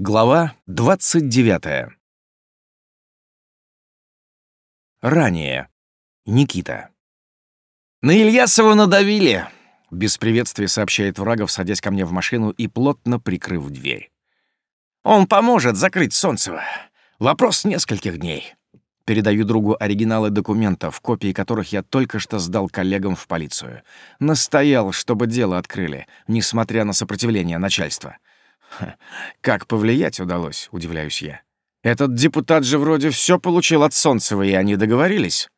Глава 29. Ранее. Никита. «На Ильясова надавили!» — без приветствия сообщает Врагов, садясь ко мне в машину и плотно прикрыв дверь. «Он поможет закрыть Солнцева. Вопрос нескольких дней». Передаю другу оригиналы документов, копии которых я только что сдал коллегам в полицию. Настоял, чтобы дело открыли, несмотря на сопротивление начальства. Как повлиять удалось, удивляюсь я. Этот депутат же вроде все получил от Солнцева, и они договорились.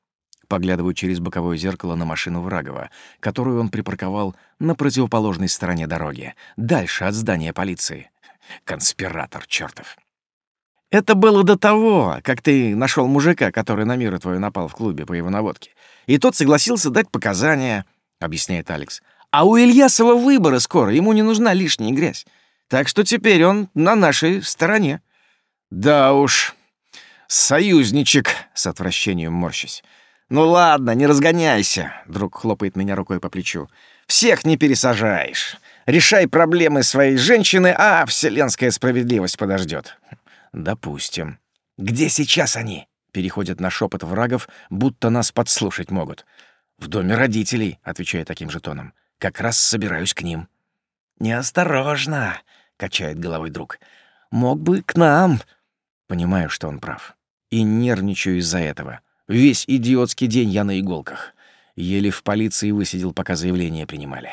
Поглядываю через боковое зеркало на машину Врагова, которую он припарковал на противоположной стороне дороги, дальше от здания полиции. Конспиратор чертов. Это было до того, как ты нашел мужика, который на миру твою напал в клубе по его наводке. И тот согласился дать показания, — объясняет Алекс. А у Ильясова выборы скоро, ему не нужна лишняя грязь. Так что теперь он на нашей стороне. Да уж, союзничек, с отвращением морщись. Ну ладно, не разгоняйся, друг хлопает меня рукой по плечу. Всех не пересажаешь. Решай проблемы своей женщины, а вселенская справедливость подождет. Допустим. Где сейчас они? Переходят на шепот врагов, будто нас подслушать могут. В доме родителей, отвечаю таким же тоном. Как раз собираюсь к ним. Неосторожно, качает головой друг. Мог бы к нам. Понимаю, что он прав. И нервничаю из-за этого. Весь идиотский день я на иголках. Еле в полиции высидел, пока заявление принимали.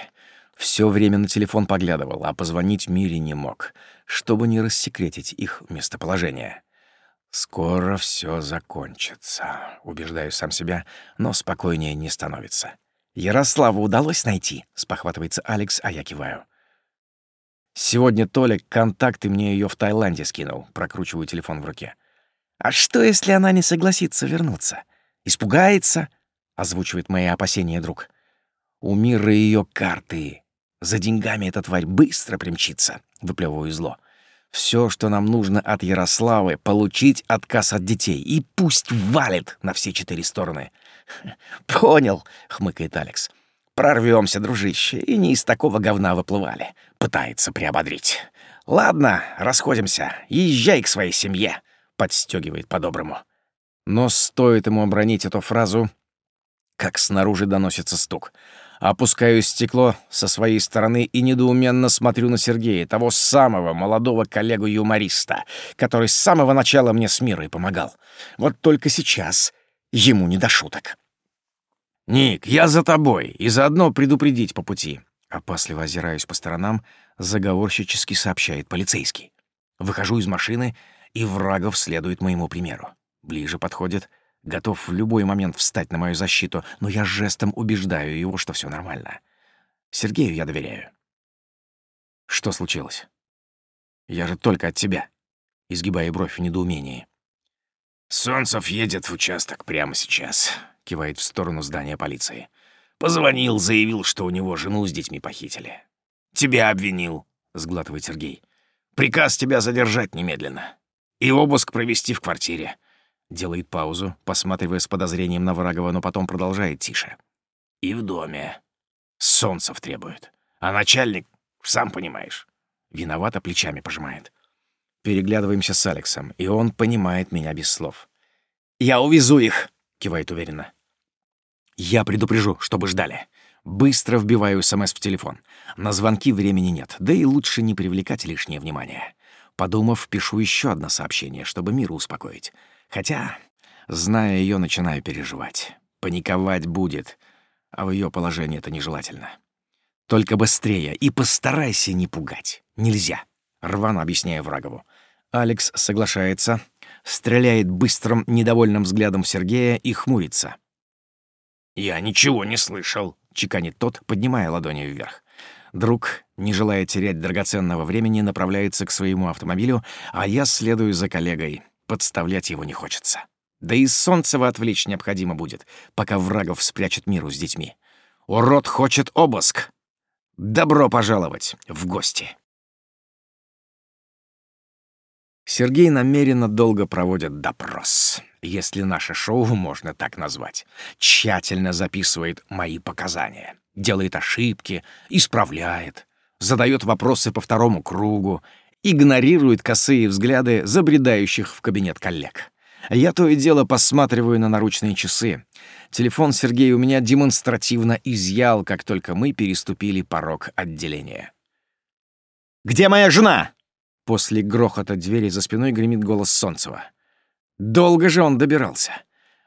Все время на телефон поглядывал, а позвонить Мире не мог, чтобы не рассекретить их местоположение. «Скоро все закончится», — убеждаю сам себя, но спокойнее не становится. «Ярославу удалось найти?» — спохватывается Алекс, а я киваю. Сегодня Толик контакты мне ее в Таиланде скинул. Прокручиваю телефон в руке. А что, если она не согласится вернуться? Испугается? Озвучивает мои опасения друг. У мира ее карты. За деньгами эта тварь быстро примчится. Выплевываю зло. Все, что нам нужно от Ярославы, получить отказ от детей. И пусть валит на все четыре стороны. «Понял», — хмыкает Алекс. Прорвемся, дружище, и не из такого говна выплывали. Пытается приободрить. Ладно, расходимся. Езжай к своей семье. Подстегивает по-доброму. Но стоит ему обронить эту фразу, как снаружи доносится стук. Опускаю стекло со своей стороны и недоуменно смотрю на Сергея, того самого молодого коллегу-юмориста, который с самого начала мне с мирой помогал. Вот только сейчас ему не до шуток. «Ник, я за тобой, и заодно предупредить по пути». Опасливо озираюсь по сторонам, заговорщически сообщает полицейский. Выхожу из машины, и Врагов следует моему примеру. Ближе подходит, готов в любой момент встать на мою защиту, но я жестом убеждаю его, что все нормально. Сергею я доверяю. Что случилось? Я же только от тебя. Изгибая бровь в недоумении. Солнцев едет в участок прямо сейчас кивает в сторону здания полиции. Позвонил, заявил, что у него жену с детьми похитили. Тебя обвинил, сглатывает Сергей. Приказ тебя задержать немедленно. И обыск провести в квартире. Делает паузу, посматривая с подозрением на Врагова, но потом продолжает тише. И в доме. Солнцев требует. А начальник, сам понимаешь, виновато плечами пожимает. Переглядываемся с Алексом, и он понимает меня без слов. «Я увезу их», — кивает уверенно. Я предупрежу, чтобы ждали. Быстро вбиваю СМС в телефон. На звонки времени нет, да и лучше не привлекать лишнее внимание. Подумав, пишу еще одно сообщение, чтобы миру успокоить. Хотя, зная ее, начинаю переживать. Паниковать будет, а в ее положении это нежелательно. Только быстрее и постарайся не пугать. Нельзя. Рвано объясняю Врагову. Алекс соглашается, стреляет быстрым, недовольным взглядом в Сергея и хмурится. «Я ничего не слышал», — чеканит тот, поднимая ладони вверх. Друг, не желая терять драгоценного времени, направляется к своему автомобилю, а я следую за коллегой. Подставлять его не хочется. Да и Солнцева отвлечь необходимо будет, пока врагов спрячет миру с детьми. Урод хочет обыск. Добро пожаловать в гости. Сергей намеренно долго проводит допрос, если наше шоу можно так назвать. Тщательно записывает мои показания, делает ошибки, исправляет, задает вопросы по второму кругу, игнорирует косые взгляды забредающих в кабинет коллег. Я то и дело посматриваю на наручные часы. Телефон Сергей у меня демонстративно изъял, как только мы переступили порог отделения. «Где моя жена?» После грохота двери за спиной гремит голос Солнцева. Долго же он добирался.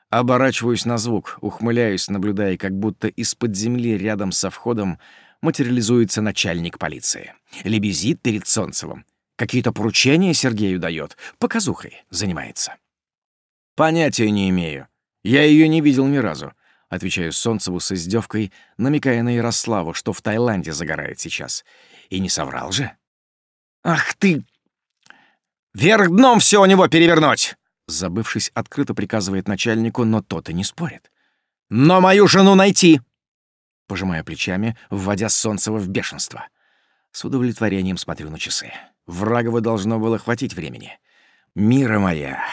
Оборачиваюсь на звук, ухмыляюсь, наблюдая, как будто из-под земли рядом со входом материализуется начальник полиции. Лебезит перед Солнцевым. Какие-то поручения Сергею дает, показухой занимается. Понятия не имею. Я ее не видел ни разу. Отвечаю Солнцеву с издевкой, намекая на Ярославу, что в Таиланде загорает сейчас. И не соврал же. «Ах ты! Вверх дном все у него перевернуть!» Забывшись, открыто приказывает начальнику, но тот и не спорит. «Но мою жену найти!» Пожимая плечами, вводя Солнцева в бешенство. С удовлетворением смотрю на часы. Врагово должно было хватить времени. «Мира моя!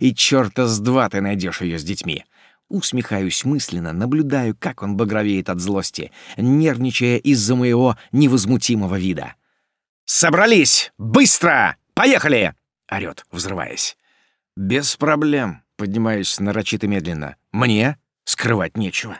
И чёрта с два ты найдешь ее с детьми!» Усмехаюсь мысленно, наблюдаю, как он багровеет от злости, нервничая из-за моего невозмутимого вида. «Собрались! Быстро! Поехали!» — орёт, взрываясь. «Без проблем», — поднимаюсь нарочито медленно. «Мне скрывать нечего».